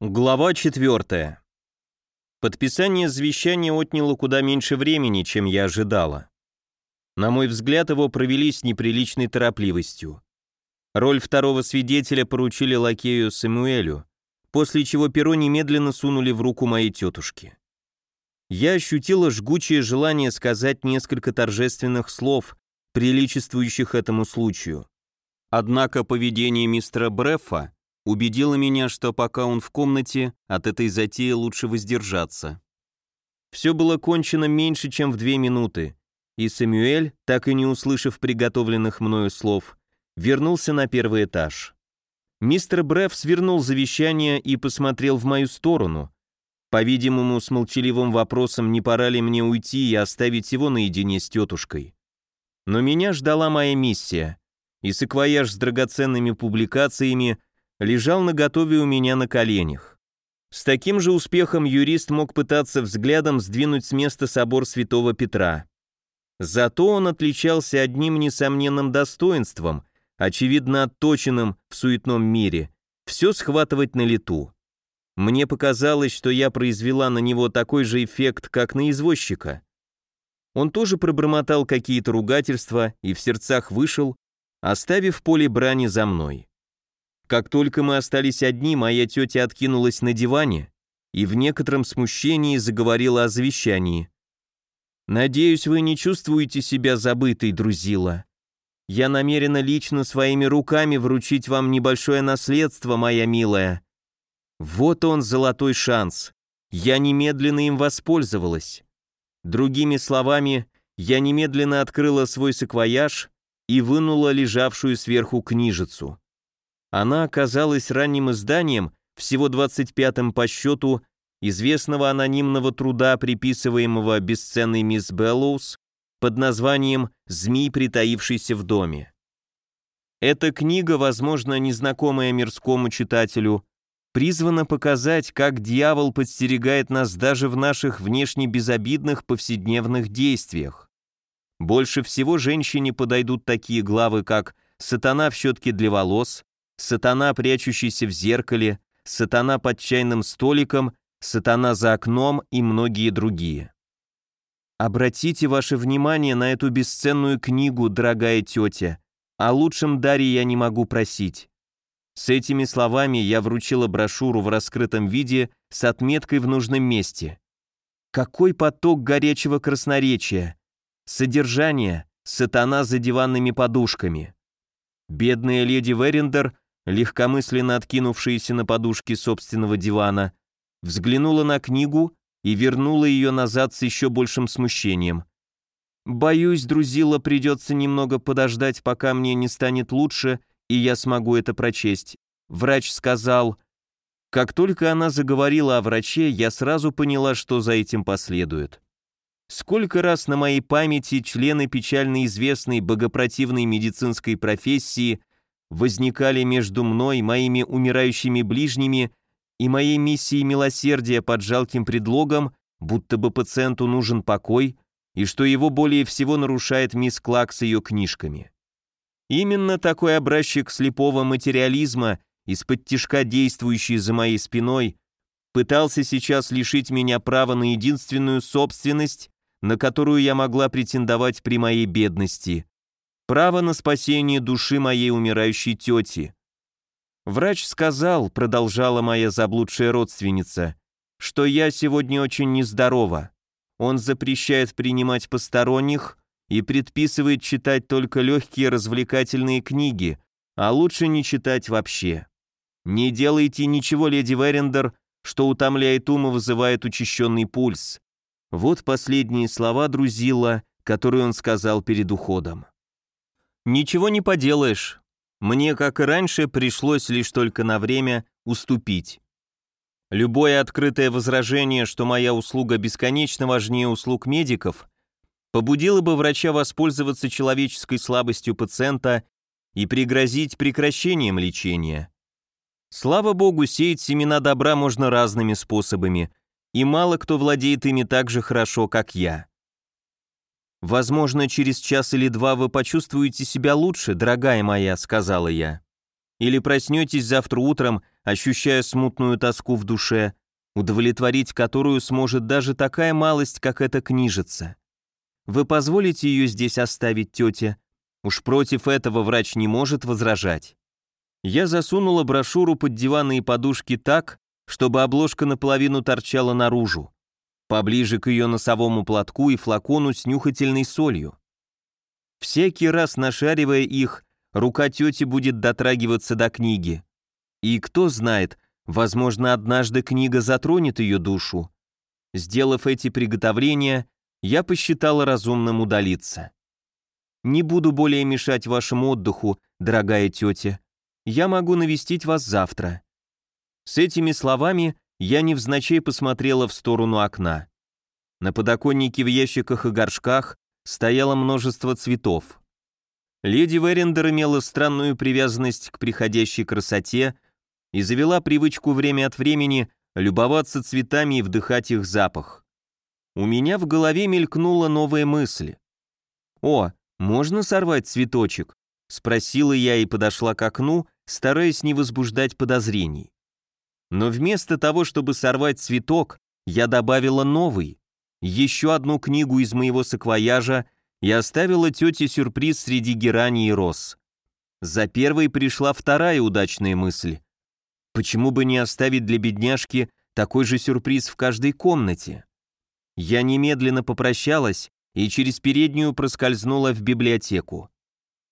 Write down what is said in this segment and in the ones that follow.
Глава 4. Подписание завещания отняло куда меньше времени, чем я ожидала. На мой взгляд, его провели с неприличной торопливостью. Роль второго свидетеля поручили лакею Самуэлю, после чего перо немедленно сунули в руку моей тетушки. Я ощутила жгучее желание сказать несколько торжественных слов, приличествующих этому случаю. Однако поведение мистера Бреффа убедила меня, что пока он в комнате, от этой затеи лучше воздержаться. Все было кончено меньше, чем в две минуты, и Самюэль, так и не услышав приготовленных мною слов, вернулся на первый этаж. Мистер Бреф свернул завещание и посмотрел в мою сторону, по-видимому, с молчаливым вопросом, не пора ли мне уйти и оставить его наедине с тетушкой. Но меня ждала моя миссия, и саквояж с драгоценными публикациями лежал наготове у меня на коленях. С таким же успехом юрист мог пытаться взглядом сдвинуть с места собор святого Петра. Зато он отличался одним несомненным достоинством, очевидно отточенным в суетном мире, все схватывать на лету. Мне показалось, что я произвела на него такой же эффект, как на извозчика. Он тоже пробормотал какие-то ругательства и в сердцах вышел, оставив поле брани за мной. Как только мы остались одни, моя тетя откинулась на диване и в некотором смущении заговорила о завещании. «Надеюсь, вы не чувствуете себя забытой, друзила. Я намерена лично своими руками вручить вам небольшое наследство, моя милая. Вот он, золотой шанс. Я немедленно им воспользовалась. Другими словами, я немедленно открыла свой саквояж и вынула лежавшую сверху книжицу. Она оказалась ранним изданием, всего 25-м по счету, известного анонимного труда, приписываемого бесценной мисс Беллоус, под названием «Змей, притаившийся в доме». Эта книга, возможно, незнакомая мирскому читателю, призвана показать, как дьявол подстерегает нас даже в наших внешне безобидных повседневных действиях. Больше всего женщине подойдут такие главы, как «Сатана в щетке для волос», сатана, прячущийся в зеркале, сатана под чайным столиком, сатана за окном и многие другие. Обратите ваше внимание на эту бесценную книгу, дорогая тетя. О лучшем даре я не могу просить. С этими словами я вручила брошюру в раскрытом виде с отметкой в нужном месте. Какой поток горячего красноречия! Содержание — сатана за диванными подушками. Бедная леди Верендер легкомысленно откинувшаяся на подушке собственного дивана, взглянула на книгу и вернула ее назад с еще большим смущением. «Боюсь, друзила, придется немного подождать, пока мне не станет лучше, и я смогу это прочесть. Врач сказал...» Как только она заговорила о враче, я сразу поняла, что за этим последует. Сколько раз на моей памяти члены печально известной богопротивной медицинской профессии возникали между мной, моими умирающими ближними и моей миссией милосердия под жалким предлогом, будто бы пациенту нужен покой, и что его более всего нарушает мисс Клак с ее книжками. Именно такой образчик слепого материализма, из-под тишка действующий за моей спиной, пытался сейчас лишить меня права на единственную собственность, на которую я могла претендовать при моей бедности право на спасение души моей умирающей тети. Врач сказал, продолжала моя заблудшая родственница, что я сегодня очень нездорова. Он запрещает принимать посторонних и предписывает читать только легкие развлекательные книги, а лучше не читать вообще. Не делайте ничего, леди Верендер, что утомляет ум и вызывает учащенный пульс. Вот последние слова друзила, которые он сказал перед уходом. Ничего не поделаешь. Мне, как и раньше, пришлось лишь только на время уступить. Любое открытое возражение, что моя услуга бесконечно важнее услуг медиков, побудило бы врача воспользоваться человеческой слабостью пациента и пригрозить прекращением лечения. Слава богу, сеять семена добра можно разными способами, и мало кто владеет ими так же хорошо, как я. «Возможно, через час или два вы почувствуете себя лучше, дорогая моя», — сказала я. Или проснетесь завтра утром, ощущая смутную тоску в душе, удовлетворить которую сможет даже такая малость, как эта книжица. Вы позволите ее здесь оставить, тетя? Уж против этого врач не может возражать. Я засунула брошюру под диваны и подушки так, чтобы обложка наполовину торчала наружу, поближе к ее носовому платку и флакону с нюхательной солью. Всякий раз нашаривая их, рука тети будет дотрагиваться до книги. И кто знает, возможно, однажды книга затронет ее душу. Сделав эти приготовления, я посчитала разумным удалиться. «Не буду более мешать вашему отдыху, дорогая тетя. Я могу навестить вас завтра». С этими словами я невзначай посмотрела в сторону окна. На подоконнике в ящиках и горшках стояло множество цветов. Леди Верендер имела странную привязанность к приходящей красоте и завела привычку время от времени любоваться цветами и вдыхать их запах. У меня в голове мелькнула новая мысль. «О, можно сорвать цветочек?» — спросила я и подошла к окну, стараясь не возбуждать подозрений. Но вместо того, чтобы сорвать цветок, я добавила новый, еще одну книгу из моего саквояжа и оставила тете сюрприз среди герани и роз. За первой пришла вторая удачная мысль. Почему бы не оставить для бедняжки такой же сюрприз в каждой комнате? Я немедленно попрощалась и через переднюю проскользнула в библиотеку.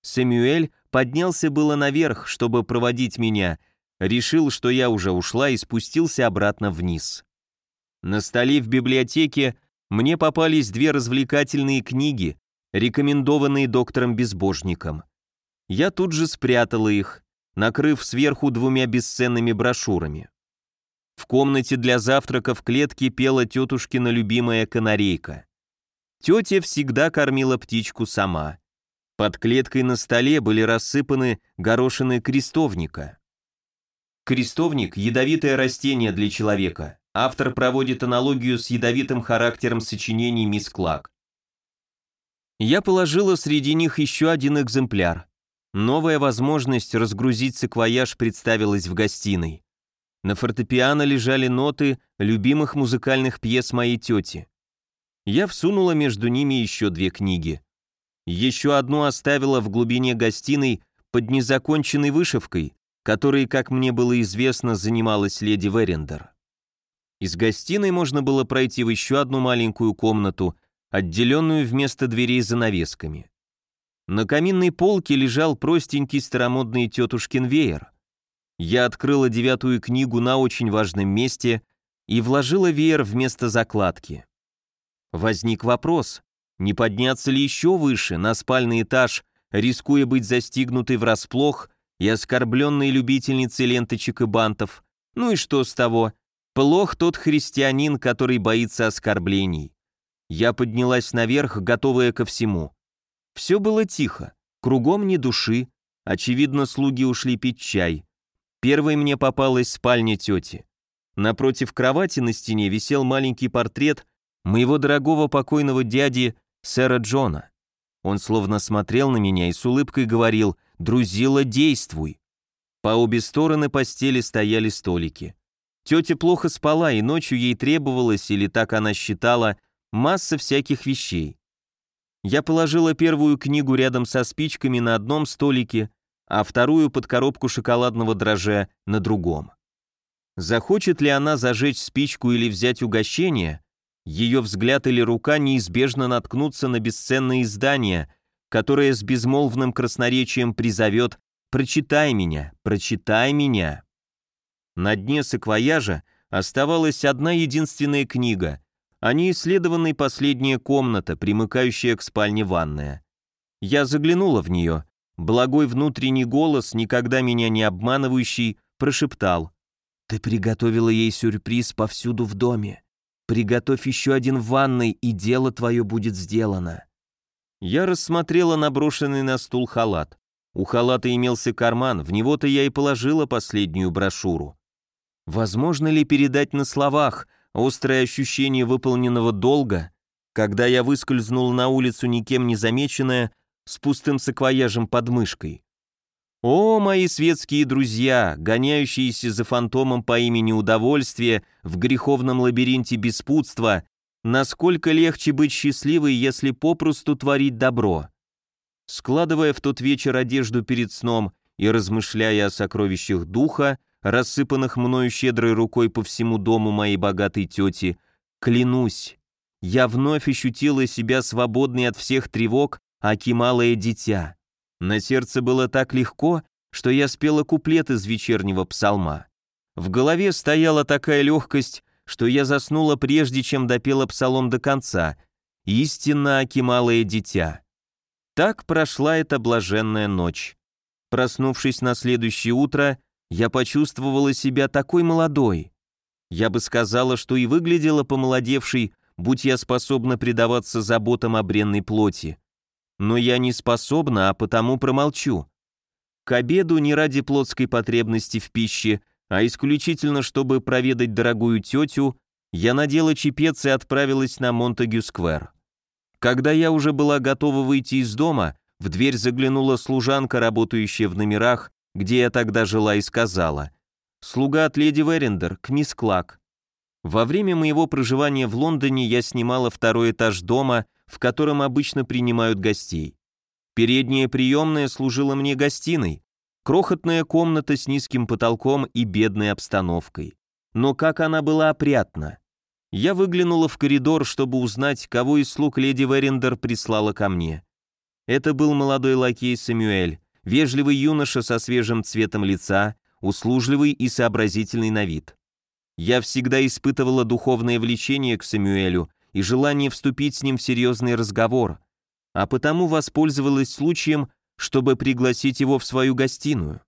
Сэмюэль поднялся было наверх, чтобы проводить меня, решил, что я уже ушла и спустился обратно вниз. На столе в библиотеке мне попались две развлекательные книги, рекомендованные доктором-безбожником. Я тут же спрятала их, накрыв сверху двумя бесценными брошюрами. В комнате для завтрака в клетке пела тетушкина любимая канарейка. Тетя всегда кормила птичку сама. Под клеткой на столе были рассыпаны горошины крестовника. Крестовник – ядовитое растение для человека. Автор проводит аналогию с ядовитым характером сочинений мисс Клак. Я положила среди них еще один экземпляр. Новая возможность разгрузить саквояж представилась в гостиной. На фортепиано лежали ноты любимых музыкальных пьес моей тети. Я всунула между ними еще две книги. Еще одну оставила в глубине гостиной под незаконченной вышивкой, которой, как мне было известно, занималась леди Верендер. Из гостиной можно было пройти в еще одну маленькую комнату, отделенную вместо дверей занавесками. На каминной полке лежал простенький старомодный тетушкин веер. Я открыла девятую книгу на очень важном месте и вложила веер вместо закладки. Возник вопрос, не подняться ли еще выше, на спальный этаж, рискуя быть застигнутой врасплох и оскорбленной любительницей ленточек и бантов. Ну и что с того? Плох тот христианин, который боится оскорблений. Я поднялась наверх, готовая ко всему. Все было тихо, кругом ни души, очевидно, слуги ушли пить чай. Первой мне попалась спальня тети. Напротив кровати на стене висел маленький портрет моего дорогого покойного дяди, сэра Джона. Он словно смотрел на меня и с улыбкой говорил «Друзила, действуй!». По обе стороны постели стояли столики. Тетя плохо спала, и ночью ей требовалось, или так она считала, масса всяких вещей. Я положила первую книгу рядом со спичками на одном столике, а вторую под коробку шоколадного дрожжа на другом. Захочет ли она зажечь спичку или взять угощение, ее взгляд или рука неизбежно наткнутся на бесценное издание, которое с безмолвным красноречием призовет «Прочитай меня, прочитай меня». На дне саквояжа оставалась одна единственная книга, а не исследованная последняя комната, примыкающая к спальне ванная. Я заглянула в нее. Благой внутренний голос, никогда меня не обманывающий, прошептал. «Ты приготовила ей сюрприз повсюду в доме. Приготовь еще один в ванной, и дело твое будет сделано». Я рассмотрела наброшенный на стул халат. У халата имелся карман, в него-то я и положила последнюю брошюру. Возможно ли передать на словах, Острое ощущение выполненного долга, когда я выскользнул на улицу никем не замеченная, с пустым саквояжем под мышкой. О, мои светские друзья, гоняющиеся за фантомом по имени Удовольствие в греховном лабиринте беспутства, насколько легче быть счастливой, если попросту творить добро. Складывая в тот вечер одежду перед сном и размышляя о сокровищах духа, рассыпанных мною щедрой рукой по всему дому моей богатой тети, клянусь, я вновь ощутила себя свободной от всех тревог, аки малое дитя. На сердце было так легко, что я спела куплет из вечернего псалма. В голове стояла такая легкость, что я заснула прежде, чем допела псалом до конца. «Истинно, аки малое дитя». Так прошла эта блаженная ночь. Проснувшись на следующее утро, я почувствовала себя такой молодой. Я бы сказала, что и выглядела помолодевшей, будь я способна предаваться заботам о бренной плоти. Но я не способна, а потому промолчу. К обеду не ради плотской потребности в пище, а исключительно чтобы проведать дорогую тетю, я надела чепец и отправилась на Монтегю-сквер. Когда я уже была готова выйти из дома, в дверь заглянула служанка, работающая в номерах, где я тогда жила, и сказала «Слуга от леди Верендер, к мисс Клак». Во время моего проживания в Лондоне я снимала второй этаж дома, в котором обычно принимают гостей. Передняя приемная служила мне гостиной, крохотная комната с низким потолком и бедной обстановкой. Но как она была опрятна. Я выглянула в коридор, чтобы узнать, кого из слуг леди Верендер прислала ко мне. Это был молодой лакей Самюэль, вежливый юноша со свежим цветом лица, услужливый и сообразительный на вид. Я всегда испытывала духовное влечение к Самюэлю и желание вступить с ним в серьезный разговор, а потому воспользовалась случаем, чтобы пригласить его в свою гостиную.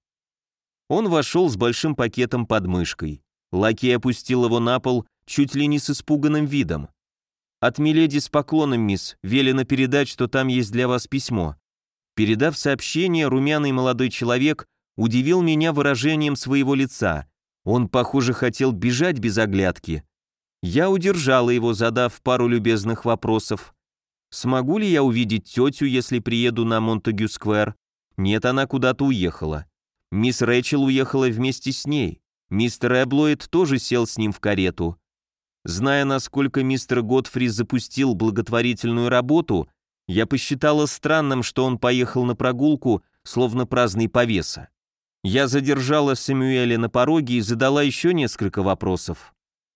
Он вошел с большим пакетом под мышкой. Лакей опустил его на пол чуть ли не с испуганным видом. «От Миледи с поклоном, мисс, велено передать, что там есть для вас письмо». Передав сообщение, румяный молодой человек удивил меня выражением своего лица. Он, похоже, хотел бежать без оглядки. Я удержала его, задав пару любезных вопросов. Смогу ли я увидеть тетю, если приеду на Монтегю-сквер? Нет, она куда-то уехала. Мисс Рэчел уехала вместе с ней. Мистер Эблоид тоже сел с ним в карету. Зная, насколько мистер Готфри запустил благотворительную работу, я посчитала странным, что он поехал на прогулку, словно праздный повеса. Я задержала Сэмюэля на пороге и задала еще несколько вопросов.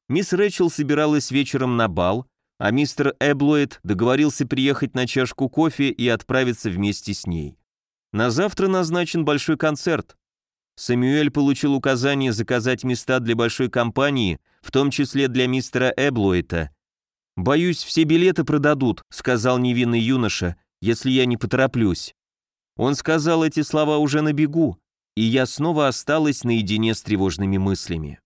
Мисс Рэчел собиралась вечером на бал, а мистер Эблоид договорился приехать на чашку кофе и отправиться вместе с ней. На завтра назначен большой концерт. Сэмюэль получил указание заказать места для большой компании, в том числе для мистера Эблоита. «Боюсь, все билеты продадут», — сказал невинный юноша, «если я не потороплюсь». Он сказал эти слова уже на бегу, и я снова осталась наедине с тревожными мыслями.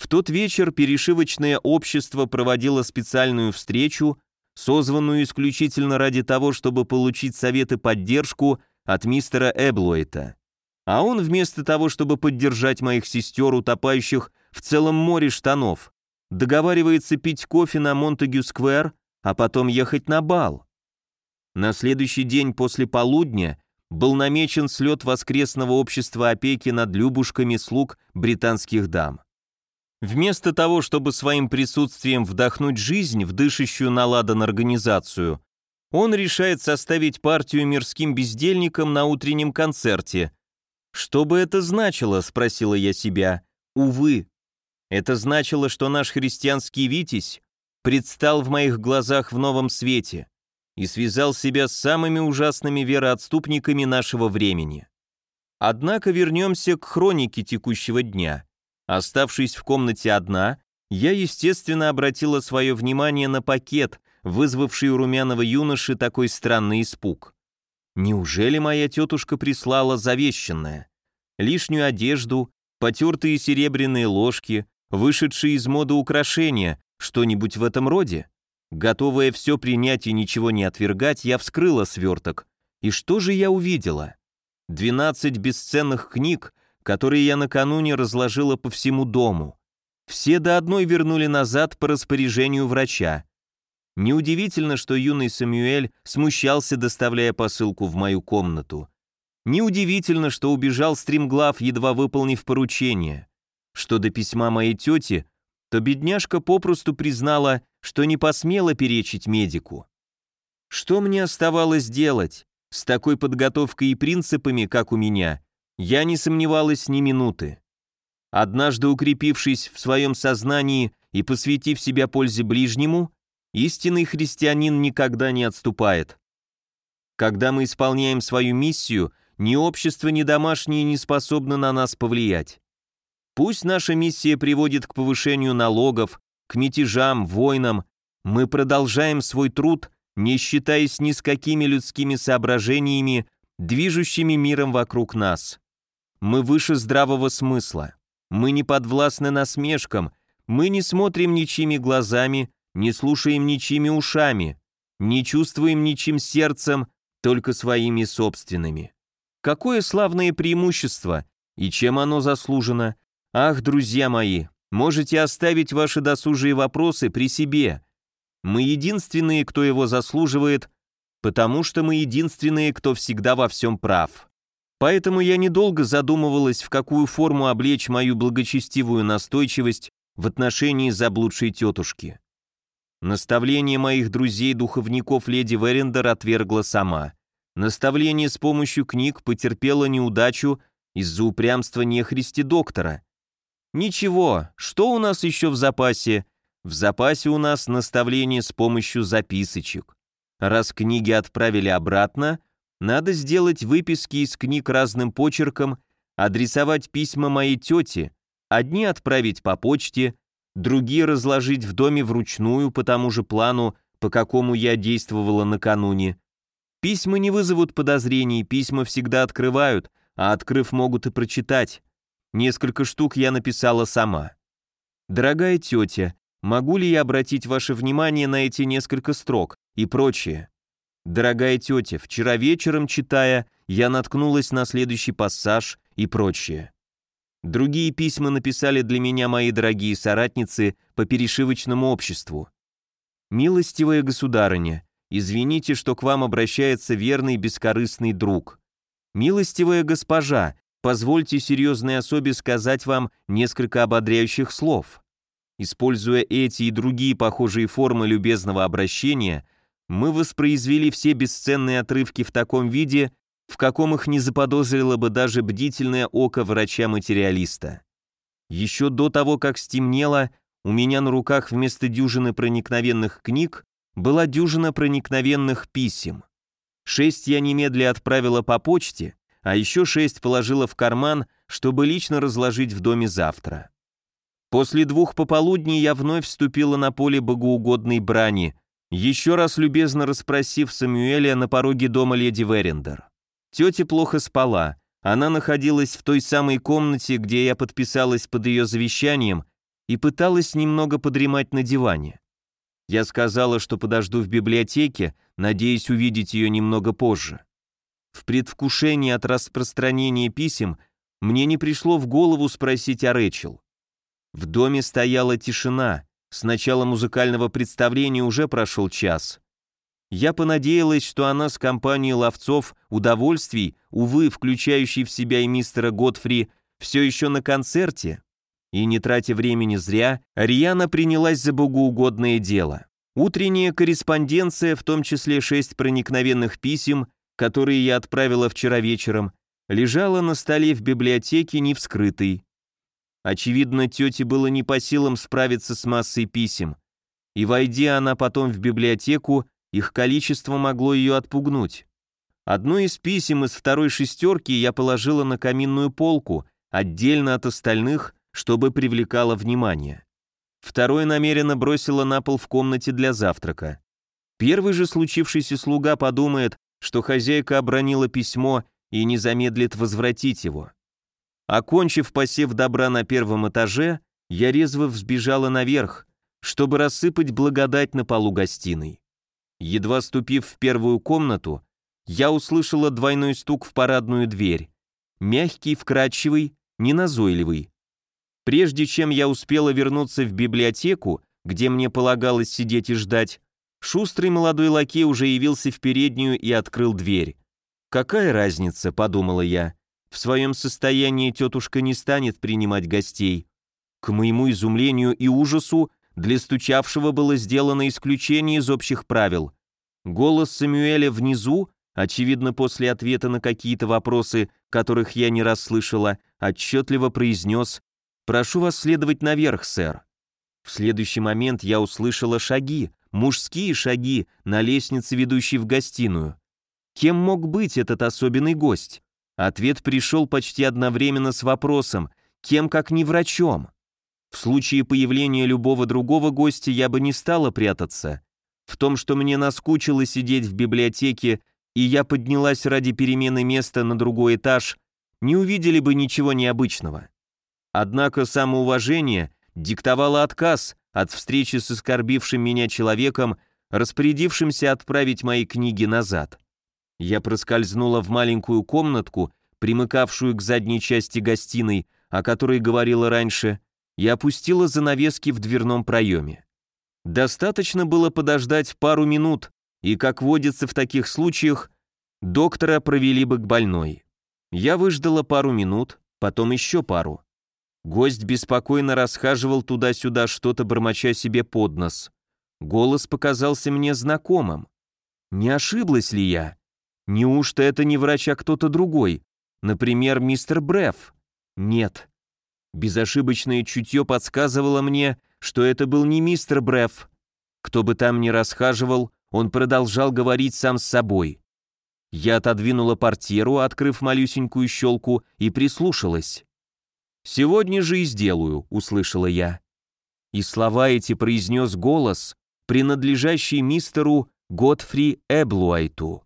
В тот вечер перешивочное общество проводило специальную встречу, созванную исключительно ради того, чтобы получить совет и поддержку от мистера Эблоита. А он вместо того, чтобы поддержать моих сестер, утопающих в целом море штанов, договаривается пить кофе на Монтегю-сквер, а потом ехать на бал. На следующий день после полудня был намечен слет воскресного общества опеки над любушками слуг британских дам. Вместо того, чтобы своим присутствием вдохнуть жизнь в дышащую на ладан организацию, он решает составить партию мирским бездельникам на утреннем концерте, «Что бы это значило?» — спросила я себя. «Увы. Это значило, что наш христианский Витязь предстал в моих глазах в новом свете и связал себя с самыми ужасными вероотступниками нашего времени. Однако вернемся к хронике текущего дня. Оставшись в комнате одна, я, естественно, обратила свое внимание на пакет, вызвавший у румяного юноши такой странный испуг. Неужели моя тетушка прислала завещанное? Лишнюю одежду, потертые серебряные ложки, вышедшие из моды украшения, что-нибудь в этом роде? Готовая все принять и ничего не отвергать, я вскрыла сверток. И что же я увидела? Двенадцать бесценных книг, которые я накануне разложила по всему дому. Все до одной вернули назад по распоряжению врача. Неудивительно, что юный Самюэль смущался, доставляя посылку в мою комнату. Неудивительно, что убежал стримглав, едва выполнив поручение. Что до письма моей тети, то бедняжка попросту признала, что не посмела перечить медику. Что мне оставалось делать? С такой подготовкой и принципами, как у меня, я не сомневалась ни минуты. Однажды укрепившись в своем сознании и посвятив себя пользе ближнему, истинный христианин никогда не отступает. Когда мы исполняем свою миссию, ни общество, ни домашние не способны на нас повлиять. Пусть наша миссия приводит к повышению налогов, к мятежам, войнам, мы продолжаем свой труд, не считаясь ни с какими людскими соображениями, движущими миром вокруг нас. Мы выше здравого смысла. Мы не подвластны насмешкам, мы не смотрим ничьими глазами, не слушаем ничьими ушами, не чувствуем ничьим сердцем, только своими собственными. Какое славное преимущество, и чем оно заслужено? Ах, друзья мои, можете оставить ваши досужие вопросы при себе. Мы единственные, кто его заслуживает, потому что мы единственные, кто всегда во всем прав. Поэтому я недолго задумывалась, в какую форму облечь мою благочестивую настойчивость в отношении заблудшей тетушки. Наставление моих друзей-духовников леди Верендер отвергла сама. Наставление с помощью книг потерпело неудачу из-за упрямства нехристи доктора. Ничего, что у нас еще в запасе? В запасе у нас наставление с помощью записочек. Раз книги отправили обратно, надо сделать выписки из книг разным почерком, адресовать письма моей тете, одни отправить по почте, другие разложить в доме вручную по тому же плану, по какому я действовала накануне. Письма не вызовут подозрений, письма всегда открывают, а открыв могут и прочитать. Несколько штук я написала сама. «Дорогая тетя, могу ли я обратить ваше внимание на эти несколько строк?» и прочее. Дорогая тетя, вчера вечером, читая, я наткнулась на следующий пассаж и прочее. Другие письма написали для меня мои дорогие соратницы по перешивочному обществу. «Милостивая государыня, извините, что к вам обращается верный бескорыстный друг. Милостивая госпожа, позвольте серьезной особе сказать вам несколько ободряющих слов. Используя эти и другие похожие формы любезного обращения, мы воспроизвели все бесценные отрывки в таком виде, в каком их не заподозрило бы даже бдительное око врача-материалиста. Еще до того, как стемнело, у меня на руках вместо дюжины проникновенных книг была дюжина проникновенных писем. Шесть я немедля отправила по почте, а еще шесть положила в карман, чтобы лично разложить в доме завтра. После двух пополудней я вновь вступила на поле богоугодной брани, еще раз любезно расспросив Самуэля на пороге дома леди Верендер. Тетя плохо спала, она находилась в той самой комнате, где я подписалась под ее завещанием и пыталась немного подремать на диване. Я сказала, что подожду в библиотеке, надеясь увидеть ее немного позже. В предвкушении от распространения писем мне не пришло в голову спросить о Рэчел. В доме стояла тишина, с начала музыкального представления уже прошел час. Я понадеялась, что она с компанией ловцов удовольствий, увы, включающей в себя и мистера Готфри, все еще на концерте. И не тратя времени зря, Риана принялась за богоугодное дело. Утренняя корреспонденция, в том числе шесть проникновенных писем, которые я отправила вчера вечером, лежала на столе в библиотеке невскрытой. Очевидно, тете было не по силам справиться с массой писем, и, войдя она потом в библиотеку, их количество могло ее отпугнуть. Одно из писем из второй шестерки я положила на каминную полку, отдельно от остальных, чтобы привлекало внимание. Второе намеренно бросила на пол в комнате для завтрака. Первый же случившийся слуга подумает, что хозяйка обронила письмо и не замедлит возвратить его. Окончив посев добра на первом этаже, я резво взбежала наверх, чтобы рассыпать благодать на полу гостиной. Едва ступив в первую комнату, я услышала двойной стук в парадную дверь. Мягкий, вкрадчивый, неназойливый. Прежде чем я успела вернуться в библиотеку, где мне полагалось сидеть и ждать, шустрый молодой лакей уже явился в переднюю и открыл дверь. «Какая разница?» — подумала я. «В своем состоянии тетушка не станет принимать гостей». К моему изумлению и ужасу для стучавшего было сделано исключение из общих правил. Голос Самюэля внизу, очевидно после ответа на какие-то вопросы, которых я не расслышала, отчетливо произнес «Прошу вас следовать наверх, сэр». В следующий момент я услышала шаги, мужские шаги на лестнице, ведущей в гостиную. Кем мог быть этот особенный гость? Ответ пришел почти одновременно с вопросом, кем как не врачом. В случае появления любого другого гостя я бы не стала прятаться. В том, что мне наскучило сидеть в библиотеке, и я поднялась ради перемены места на другой этаж, не увидели бы ничего необычного. Однако самоуважение диктовало отказ от встречи с оскорбившим меня человеком, распорядившимся отправить мои книги назад. Я проскользнула в маленькую комнатку, примыкавшую к задней части гостиной, о которой говорила раньше, и опустила занавески в дверном проеме. Достаточно было подождать пару минут, и, как водится в таких случаях, доктора провели бы к больной. Я выждала пару минут, потом еще пару. Гость беспокойно расхаживал туда-сюда, что-то бормоча себе под нос. Голос показался мне знакомым. Не ошиблась ли я? Неужто это не врач, а кто-то другой? Например, мистер Бреф? Нет. Безошибочное чутье подсказывало мне, что это был не мистер Бреф. Кто бы там ни расхаживал, он продолжал говорить сам с собой. Я отодвинула портьеру, открыв малюсенькую щелку, и прислушалась. «Сегодня же и сделаю», — услышала я. И слова эти произнес голос, принадлежащий мистеру Готфри Эблуайту.